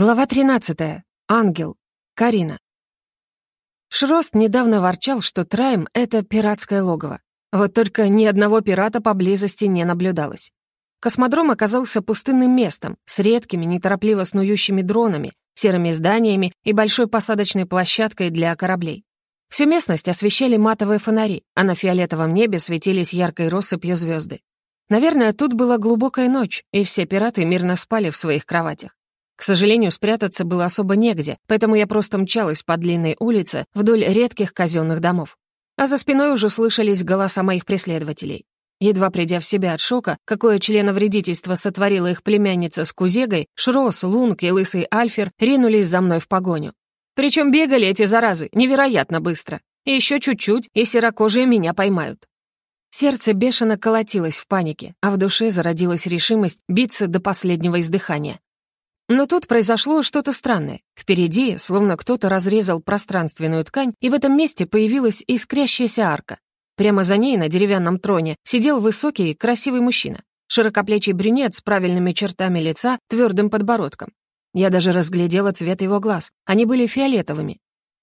Глава 13. Ангел. Карина. Шрост недавно ворчал, что Трайм — это пиратское логово. Вот только ни одного пирата поблизости не наблюдалось. Космодром оказался пустынным местом, с редкими, неторопливо снующими дронами, серыми зданиями и большой посадочной площадкой для кораблей. Всю местность освещали матовые фонари, а на фиолетовом небе светились яркой россыпью звезды. Наверное, тут была глубокая ночь, и все пираты мирно спали в своих кроватях. К сожалению, спрятаться было особо негде, поэтому я просто мчалась по длинной улице вдоль редких казенных домов. А за спиной уже слышались голоса моих преследователей. Едва придя в себя от шока, какое членовредительство сотворила их племянница с Кузегой, Шрос, Лунг и Лысый Альфер ринулись за мной в погоню. Причем бегали эти заразы невероятно быстро. И еще чуть-чуть, и серокожие меня поймают. Сердце бешено колотилось в панике, а в душе зародилась решимость биться до последнего издыхания. Но тут произошло что-то странное. Впереди, словно кто-то разрезал пространственную ткань, и в этом месте появилась искрящаяся арка. Прямо за ней, на деревянном троне, сидел высокий, красивый мужчина. Широкоплечий брюнет с правильными чертами лица, твердым подбородком. Я даже разглядела цвет его глаз. Они были фиолетовыми.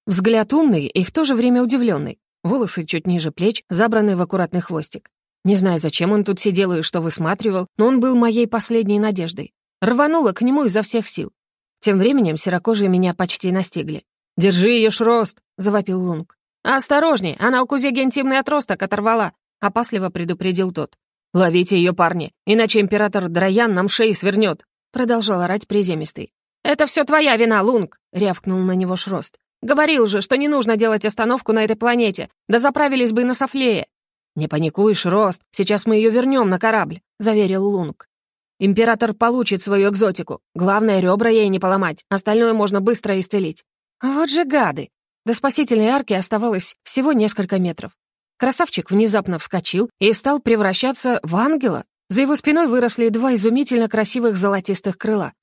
Взгляд умный и в то же время удивленный. Волосы чуть ниже плеч, забранные в аккуратный хвостик. Не знаю, зачем он тут сидел и что высматривал, но он был моей последней надеждой. Рванула к нему изо всех сил. Тем временем серокожие меня почти настигли. «Держи ее, Шрост!» — завопил Лунг. «Осторожней, она у кузеги интимный отросток оторвала!» — опасливо предупредил тот. «Ловите ее, парни, иначе император Драян нам шеи свернет!» — продолжал орать приземистый. «Это все твоя вина, Лунг!» — рявкнул на него Шрост. «Говорил же, что не нужно делать остановку на этой планете, да заправились бы и на Софлее!» «Не паникуй, Шрост, сейчас мы ее вернем на корабль», — заверил Лунг. Император получит свою экзотику. Главное, ребра ей не поломать, остальное можно быстро исцелить. Вот же гады! До спасительной арки оставалось всего несколько метров. Красавчик внезапно вскочил и стал превращаться в ангела. За его спиной выросли два изумительно красивых золотистых крыла.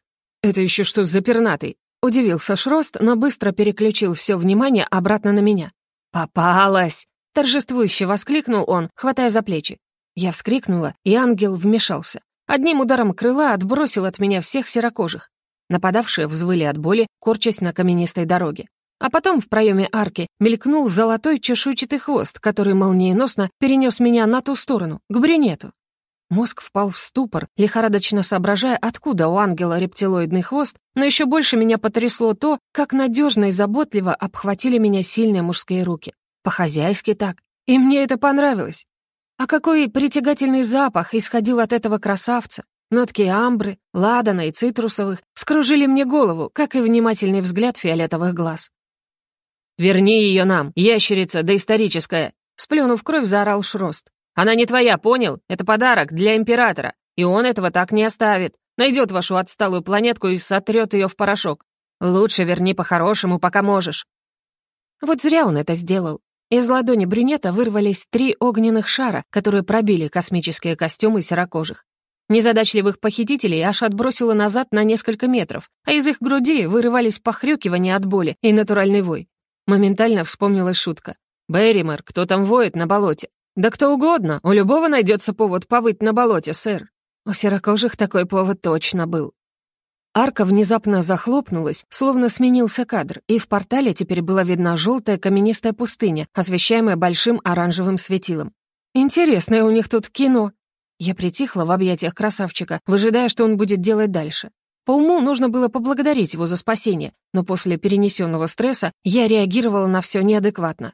«Это еще что за пернатый?» Удивился Шрост, но быстро переключил все внимание обратно на меня. «Попалась!» — торжествующе воскликнул он, хватая за плечи. Я вскрикнула, и ангел вмешался. Одним ударом крыла отбросил от меня всех серокожих. Нападавшие взвыли от боли, корчась на каменистой дороге. А потом в проеме арки мелькнул золотой чешуйчатый хвост, который молниеносно перенес меня на ту сторону, к брюнету. Мозг впал в ступор, лихорадочно соображая, откуда у ангела рептилоидный хвост, но еще больше меня потрясло то, как надежно и заботливо обхватили меня сильные мужские руки. По-хозяйски так. И мне это понравилось. А какой притягательный запах исходил от этого красавца! Нотки амбры, ладана и цитрусовых вскружили мне голову, как и внимательный взгляд фиолетовых глаз. «Верни ее нам, ящерица доисторическая!» Сплюнув кровь, заорал Шрост. «Она не твоя, понял? Это подарок для императора, и он этого так не оставит. Найдет вашу отсталую планетку и сотрет ее в порошок. Лучше верни по-хорошему, пока можешь». Вот зря он это сделал. Из ладони брюнета вырвались три огненных шара, которые пробили космические костюмы серокожих. Незадачливых похитителей аж отбросило назад на несколько метров, а из их груди вырывались похрюкивания от боли и натуральный вой. Моментально вспомнилась шутка. «Берримор, кто там воет на болоте?» «Да кто угодно, у любого найдется повод повыть на болоте, сэр». У серокожих такой повод точно был. Арка внезапно захлопнулась, словно сменился кадр, и в портале теперь была видна желтая каменистая пустыня, освещаемая большим оранжевым светилом. Интересное у них тут кино. Я притихла в объятиях красавчика, выжидая, что он будет делать дальше. По уму нужно было поблагодарить его за спасение, но после перенесенного стресса я реагировала на все неадекватно.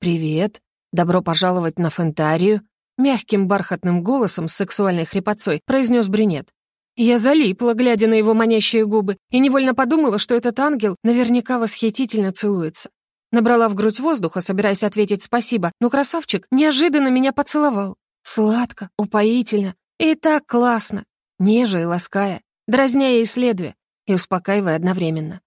«Привет. Добро пожаловать на Фентарию», — мягким бархатным голосом с сексуальной хрипотцой произнес брюнет. Я залипла, глядя на его манящие губы, и невольно подумала, что этот ангел наверняка восхитительно целуется. Набрала в грудь воздуха, собираясь ответить спасибо, но красавчик неожиданно меня поцеловал. Сладко, упоительно и так классно, неже и лаская, дразняя и исследуя, и успокаивая одновременно.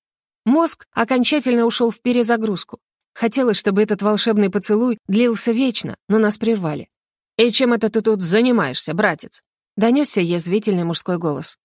Мозг окончательно ушел в перезагрузку. Хотелось, чтобы этот волшебный поцелуй длился вечно, но нас прервали. «И чем это ты тут занимаешься, братец?» Донесся язвительный мужской голос.